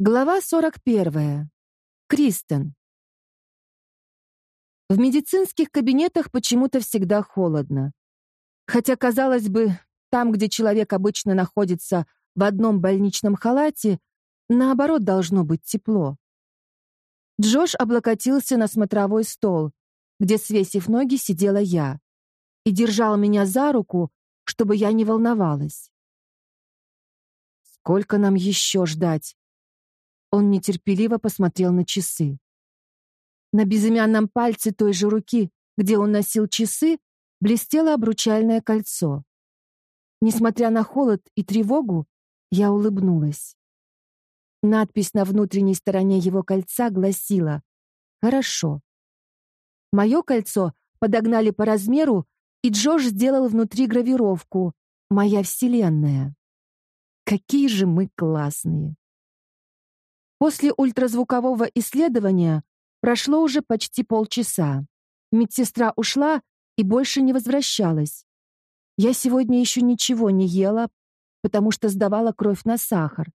Глава 41. Кристен. В медицинских кабинетах почему-то всегда холодно. Хотя, казалось бы, там, где человек обычно находится в одном больничном халате, наоборот должно быть тепло. Джош облокотился на смотровой стол, где, свесив ноги, сидела я, и держал меня за руку, чтобы я не волновалась. Сколько нам еще ждать? Он нетерпеливо посмотрел на часы. На безымянном пальце той же руки, где он носил часы, блестело обручальное кольцо. Несмотря на холод и тревогу, я улыбнулась. Надпись на внутренней стороне его кольца гласила «Хорошо». Мое кольцо подогнали по размеру, и Джош сделал внутри гравировку «Моя вселенная». Какие же мы классные! После ультразвукового исследования прошло уже почти полчаса. Медсестра ушла и больше не возвращалась. Я сегодня еще ничего не ела, потому что сдавала кровь на сахар.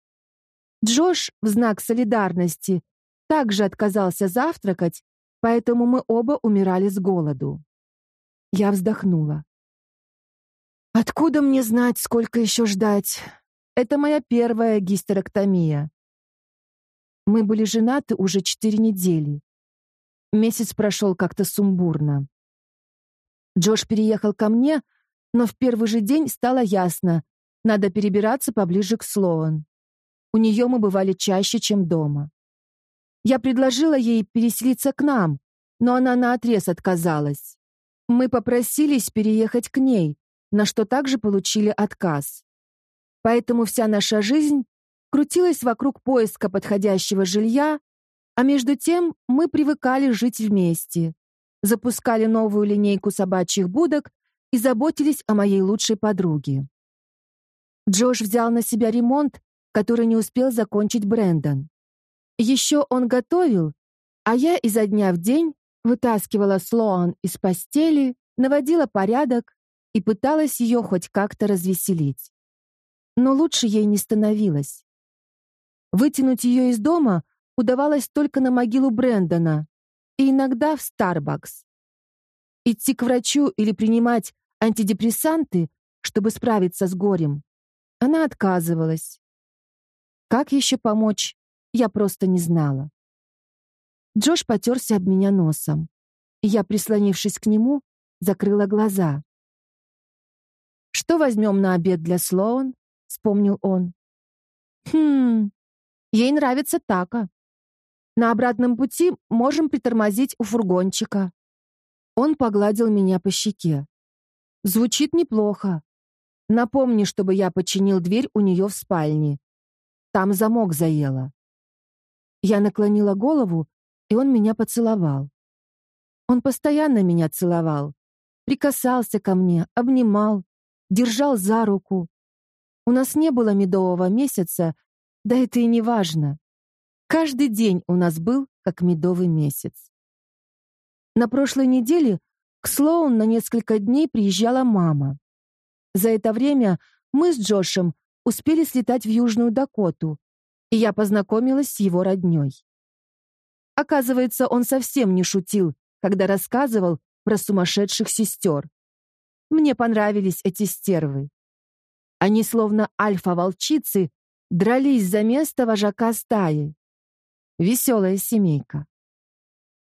Джош в знак солидарности также отказался завтракать, поэтому мы оба умирали с голоду. Я вздохнула. Откуда мне знать, сколько еще ждать? Это моя первая гистерэктомия. Мы были женаты уже четыре недели. Месяц прошел как-то сумбурно. Джош переехал ко мне, но в первый же день стало ясно, надо перебираться поближе к Слоан. У нее мы бывали чаще, чем дома. Я предложила ей переселиться к нам, но она наотрез отказалась. Мы попросились переехать к ней, на что также получили отказ. Поэтому вся наша жизнь крутилась вокруг поиска подходящего жилья, а между тем мы привыкали жить вместе, запускали новую линейку собачьих будок и заботились о моей лучшей подруге. Джош взял на себя ремонт, который не успел закончить Брэндон. Еще он готовил, а я изо дня в день вытаскивала Слоан из постели, наводила порядок и пыталась ее хоть как-то развеселить. Но лучше ей не становилось. Вытянуть ее из дома удавалось только на могилу Брэндона и иногда в Старбакс. Идти к врачу или принимать антидепрессанты, чтобы справиться с горем, она отказывалась. Как еще помочь, я просто не знала. Джош потерся об меня носом, и я, прислонившись к нему, закрыла глаза. «Что возьмем на обед для Слоун?» — вспомнил он. «Хм, Ей нравится така. На обратном пути можем притормозить у фургончика. Он погладил меня по щеке. Звучит неплохо. Напомни, чтобы я починил дверь у нее в спальне. Там замок заело. Я наклонила голову, и он меня поцеловал. Он постоянно меня целовал, прикасался ко мне, обнимал, держал за руку. У нас не было медового месяца, да это и не важно. Каждый день у нас был как медовый месяц. На прошлой неделе к Слоун на несколько дней приезжала мама. За это время мы с Джошем успели слетать в Южную Дакоту, и я познакомилась с его роднёй. Оказывается, он совсем не шутил, когда рассказывал про сумасшедших сестер. Мне понравились эти стервы. Они словно альфа-волчицы дрались за место вожака стаи. Веселая семейка.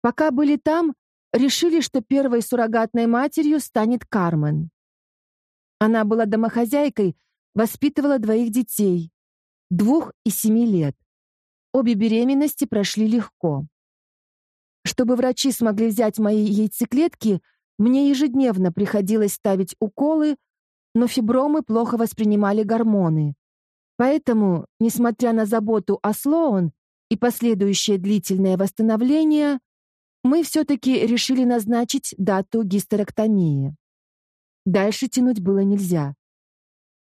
Пока были там, решили, что первой суррогатной матерью станет Кармен. Она была домохозяйкой, воспитывала двоих детей, двух и семи лет. Обе беременности прошли легко. Чтобы врачи смогли взять мои яйцеклетки, мне ежедневно приходилось ставить уколы, но фибромы плохо воспринимали гормоны, Поэтому, несмотря на заботу о Слоун и последующее длительное восстановление, мы все-таки решили назначить дату гистерэктомии. Дальше тянуть было нельзя.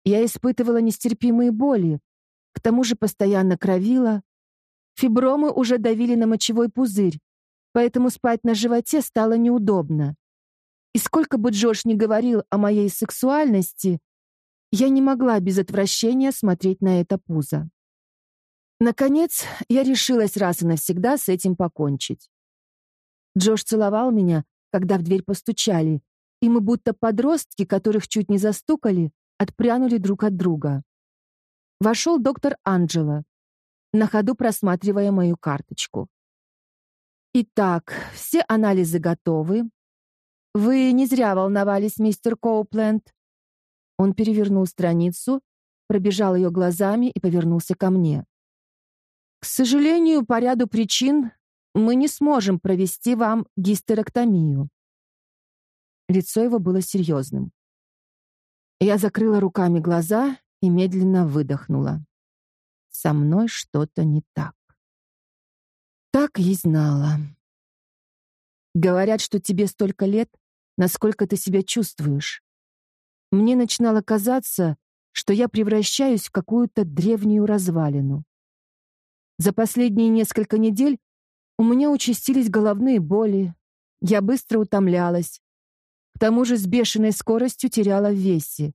Я испытывала нестерпимые боли, к тому же постоянно кровила. Фибромы уже давили на мочевой пузырь, поэтому спать на животе стало неудобно. И сколько бы Джош ни говорил о моей сексуальности, я не могла без отвращения смотреть на это пузо. Наконец, я решилась раз и навсегда с этим покончить. Джош целовал меня, когда в дверь постучали, и мы будто подростки, которых чуть не застукали, отпрянули друг от друга. Вошел доктор Анджело, на ходу просматривая мою карточку. Итак, все анализы готовы. Вы не зря волновались, мистер Коупленд. Он перевернул страницу, пробежал ее глазами и повернулся ко мне. К сожалению, по ряду причин мы не сможем провести вам гистерэктомию. Лицо его было серьезным. Я закрыла руками глаза и медленно выдохнула. Со мной что-то не так. Так и знала. Говорят, что тебе столько лет, насколько ты себя чувствуешь. Мне начинало казаться, что я превращаюсь в какую-то древнюю развалину. За последние несколько недель у меня участились головные боли, я быстро утомлялась. К тому же с бешеной скоростью теряла в весе.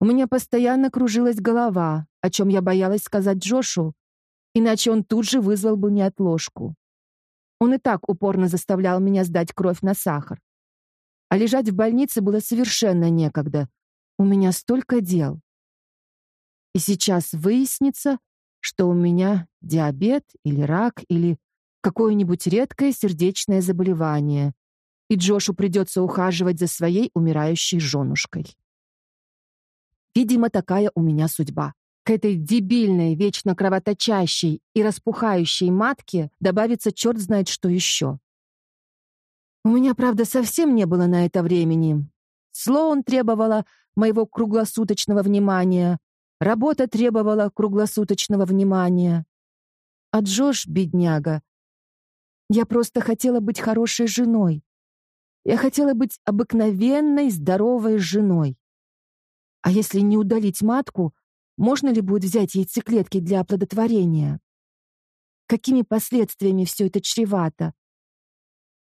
У меня постоянно кружилась голова, о чем я боялась сказать Джошу, иначе он тут же вызвал бы неотложку. Он и так упорно заставлял меня сдать кровь на сахар. А лежать в больнице было совершенно некогда. У меня столько дел. И сейчас выяснится, что у меня диабет или рак или какое-нибудь редкое сердечное заболевание, и Джошу придется ухаживать за своей умирающей женушкой. Видимо, такая у меня судьба. К этой дебильной, вечно кровоточащей и распухающей матке добавится черт знает что еще. У меня, правда, совсем не было на это времени. Слоун требовала моего круглосуточного внимания, работа требовала круглосуточного внимания. А Джош, бедняга, я просто хотела быть хорошей женой. Я хотела быть обыкновенной, здоровой женой. А если не удалить матку, можно ли будет взять яйцеклетки для оплодотворения? Какими последствиями все это чревато?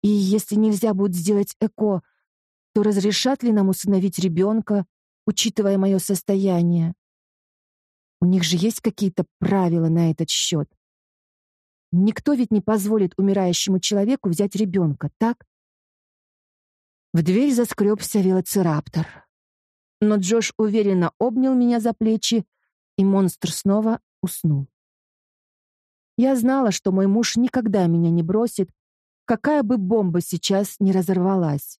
И если нельзя будет сделать ЭКО, то разрешат ли нам усыновить ребенка, учитывая мое состояние? У них же есть какие-то правила на этот счет. Никто ведь не позволит умирающему человеку взять ребенка, так? В дверь заскребся велоцираптор. Но Джош уверенно обнял меня за плечи и монстр снова уснул. Я знала, что мой муж никогда меня не бросит, какая бы бомба сейчас не разорвалась.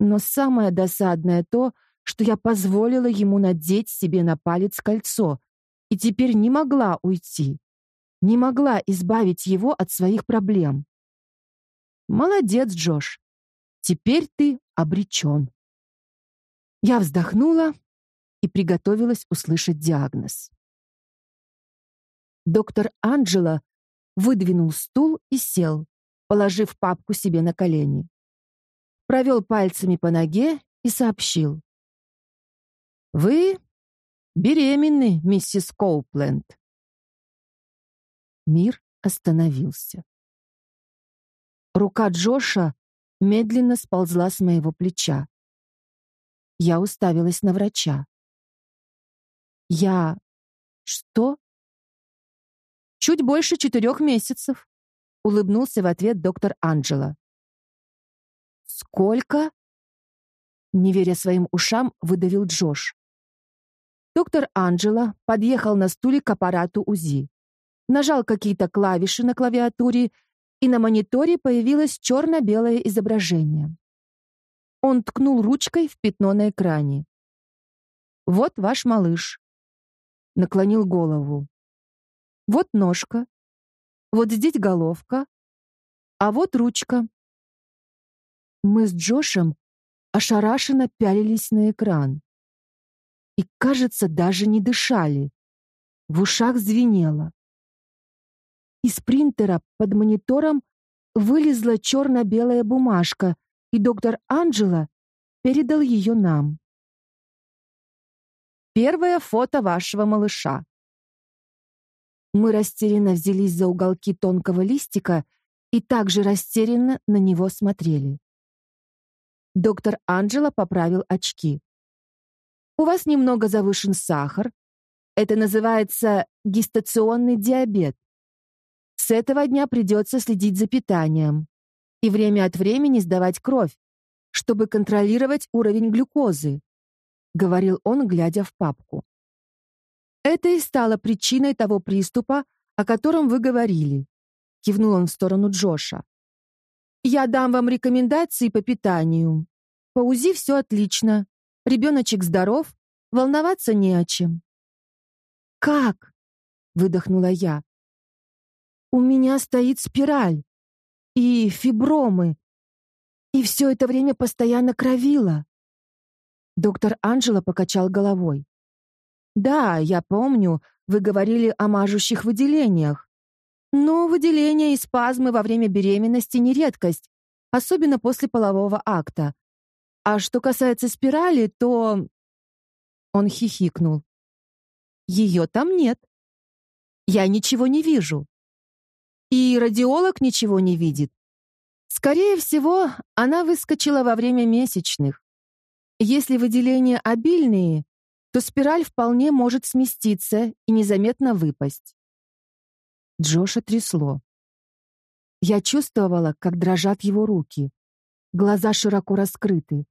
Но самое досадное то, что я позволила ему надеть себе на палец кольцо и теперь не могла уйти, не могла избавить его от своих проблем. Молодец, Джош. Теперь ты обречен. Я вздохнула и приготовилась услышать диагноз. Доктор Анджело выдвинул стул и сел, положив папку себе на колени. Провел пальцами по ноге и сообщил. «Вы беременны, миссис Коупленд». Мир остановился. Рука Джоша медленно сползла с моего плеча. Я уставилась на врача. Я... Что? Чуть больше четырех месяцев, улыбнулся в ответ доктор Анджела. Сколько? Не веря своим ушам, выдавил Джош. Доктор Анджела подъехал на стуле к аппарату УЗИ. Нажал какие-то клавиши на клавиатуре, и на мониторе появилось черно-белое изображение. Он ткнул ручкой в пятно на экране. Вот ваш малыш наклонил голову. Вот ножка. Вот здесь головка. А вот ручка. Мы с Джошем ошарашенно пялились на экран. И, кажется, даже не дышали. В ушах звенело. Из принтера под монитором вылезла черно-белая бумажка, и доктор Анджела передал ее нам. Первое фото вашего малыша. Мы растерянно взялись за уголки тонкого листика и также растерянно на него смотрели. Доктор Анджела поправил очки. У вас немного завышен сахар. Это называется гестационный диабет. С этого дня придется следить за питанием и время от времени сдавать кровь, чтобы контролировать уровень глюкозы, говорил он, глядя в папку. Это и стало причиной того приступа, о котором вы говорили, кивнул он в сторону Джоша. Я дам вам рекомендации по питанию. По УЗИ все отлично. Ребеночек здоров, волноваться не о чем. Как? выдохнула я. У меня стоит спираль и фибромы, и все это время постоянно кровило. Доктор Анжела покачал головой. Да, я помню, вы говорили о мажущих выделениях. Но выделения и спазмы во время беременности не редкость, особенно после полового акта. А что касается спирали, то Он хихикнул. Ее там нет. Я ничего не вижу. И радиолог ничего не видит. Скорее всего, она выскочила во время месячных. Если выделения обильные, то спираль вполне может сместиться и незаметно выпасть. Джоша трясло. Я чувствовала, как дрожат его руки. Глаза широко раскрыты.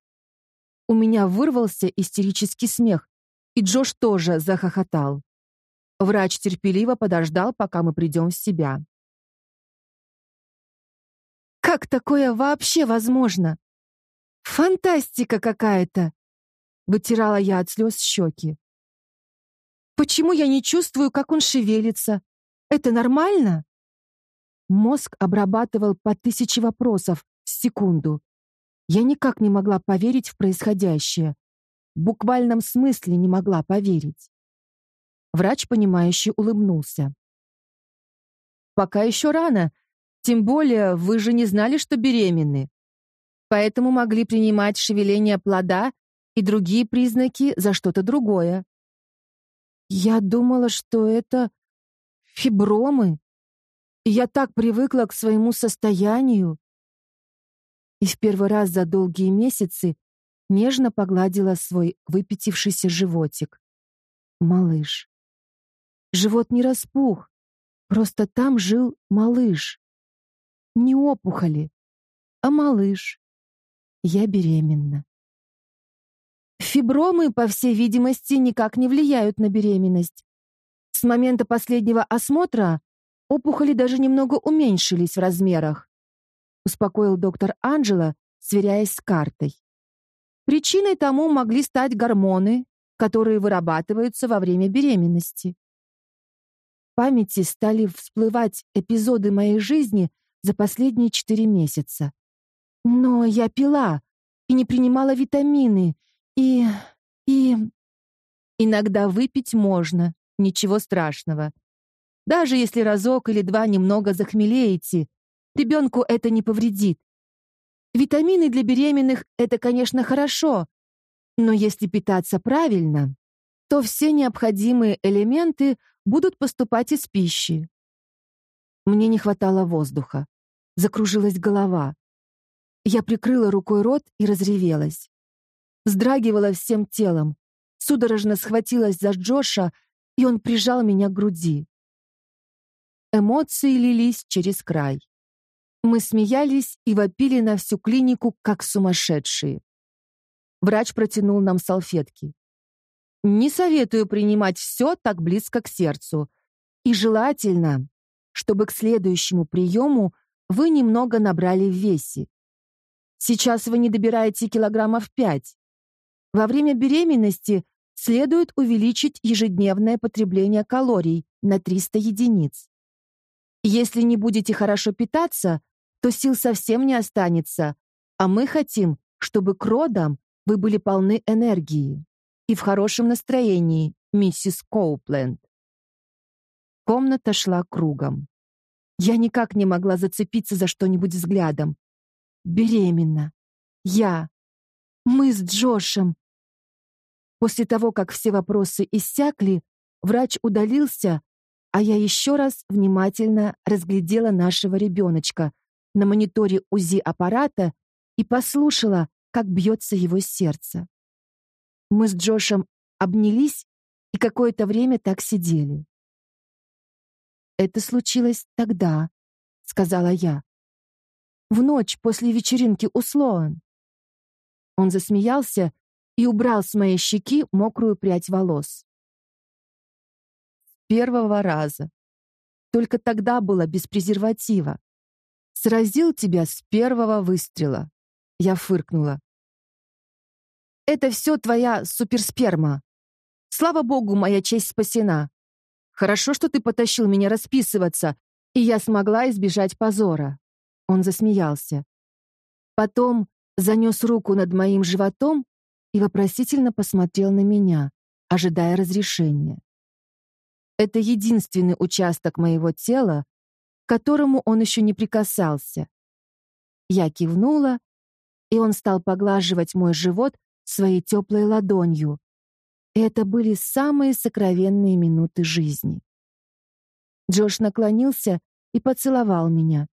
У меня вырвался истерический смех, и Джош тоже захохотал. Врач терпеливо подождал, пока мы придем в себя. Как такое вообще возможно? Фантастика какая-то! Вытирала я от слез щеки. Почему я не чувствую, как он шевелится? Это нормально? Мозг обрабатывал по тысяче вопросов в секунду. Я никак не могла поверить в происходящее. В буквальном смысле не могла поверить. Врач, понимающе улыбнулся. Пока еще рано, тем более вы же не знали, что беременны. Поэтому могли принимать шевеление плода и другие признаки за что-то другое. Я думала, что это фибромы. я так привыкла к своему состоянию. И в первый раз за долгие месяцы нежно погладила свой выпятившийся животик. Малыш. Живот не распух, просто там жил малыш. Не опухоли, а малыш. Я беременна. Фибромы, по всей видимости, никак не влияют на беременность. С момента последнего осмотра опухоли даже немного уменьшились в размерах, успокоил доктор Анджела, сверяясь с картой. Причиной тому могли стать гормоны, которые вырабатываются во время беременности. В памяти стали всплывать эпизоды моей жизни за последние четыре месяца. Но я пила и не принимала витамины, и... и... Иногда выпить можно, ничего страшного. Даже если разок или два немного захмелеете, ребенку это не повредит. Витамины для беременных — это, конечно, хорошо, но если питаться правильно, то все необходимые элементы будут поступать из пищи. Мне не хватало воздуха. Закружилась голова. Я прикрыла рукой рот и разревелась. Вздрагивала всем телом, судорожно схватилась за Джоша, и он прижал меня к груди. Эмоции лились через край. Мы смеялись и вопили на всю клинику, как сумасшедшие. Врач протянул нам салфетки. Не советую принимать все так близко к сердцу. И желательно, чтобы к следующему приему вы немного набрали в весе. Сейчас вы не добираете килограммов пять. Во время беременности следует увеличить ежедневное потребление калорий на 300 единиц. Если не будете хорошо питаться, то сил совсем не останется, а мы хотим, чтобы к родам вы были полны энергии и в хорошем настроении, миссис Коупленд. Комната шла кругом. Я никак не могла зацепиться за что-нибудь взглядом. Беременна. Я. Мы с Джошем. После того, как все вопросы иссякли, врач удалился, а я еще раз внимательно разглядела нашего ребеночка на мониторе УЗИ аппарата и послушала, как бьется его сердце. Мы с Джошем обнялись и какое-то время так сидели. «Это случилось тогда», — сказала я. «В ночь после вечеринки у Слоан». Он засмеялся и убрал с моей щеки мокрую прядь волос. С первого раза. Только тогда было без презерватива. Сразил тебя с первого выстрела. Я фыркнула. Это все твоя суперсперма. Слава богу, моя честь спасена. Хорошо, что ты потащил меня расписываться, и я смогла избежать позора. Он засмеялся. Потом занес руку над моим животом и вопросительно посмотрел на меня, ожидая разрешения. Это единственный участок моего тела, к которому он еще не прикасался. Я кивнула, и он стал поглаживать мой живот своей теплой ладонью. И это были самые сокровенные минуты жизни. Джош наклонился и поцеловал меня,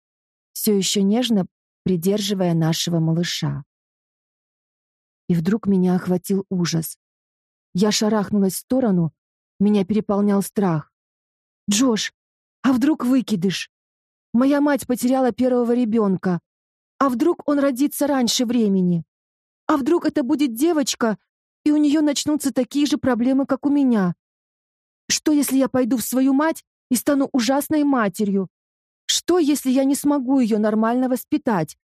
все еще нежно придерживая нашего малыша. И вдруг меня охватил ужас. Я шарахнулась в сторону, меня переполнял страх. «Джош, а вдруг выкидыш? Моя мать потеряла первого ребенка. А вдруг он родится раньше времени? А вдруг это будет девочка, и у нее начнутся такие же проблемы, как у меня? Что, если я пойду в свою мать и стану ужасной матерью? Что, если я не смогу ее нормально воспитать?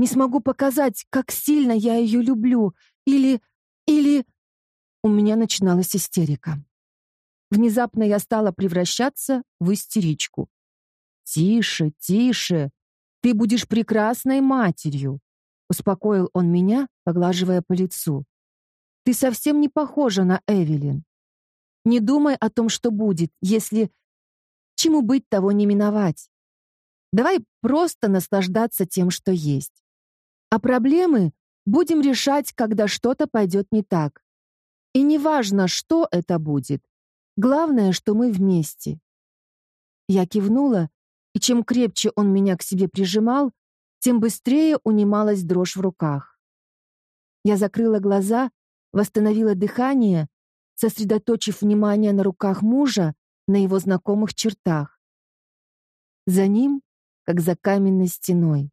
Не смогу показать, как сильно я ее люблю? Или... или... У меня начиналась истерика. Внезапно я стала превращаться в истеричку. «Тише, тише! Ты будешь прекрасной матерью!» Успокоил он меня, поглаживая по лицу. «Ты совсем не похожа на Эвелин. Не думай о том, что будет, если... Чему быть, того не миновать. Давай просто наслаждаться тем, что есть. А проблемы будем решать, когда что-то пойдет не так. И неважно, что это будет. Главное, что мы вместе. Я кивнула, и чем крепче он меня к себе прижимал, тем быстрее унималась дрожь в руках. Я закрыла глаза, восстановила дыхание, сосредоточив внимание на руках мужа, на его знакомых чертах. За ним, как за каменной стеной.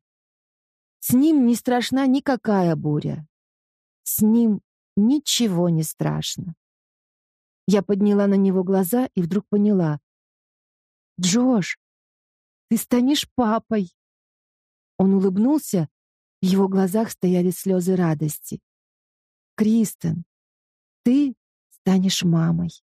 С ним не страшна никакая буря. С ним ничего не страшно. Я подняла на него глаза и вдруг поняла. «Джош, ты станешь папой!» Он улыбнулся, в его глазах стояли слезы радости. «Кристен, ты станешь мамой!»